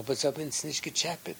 aber sie haben es nicht gechappet.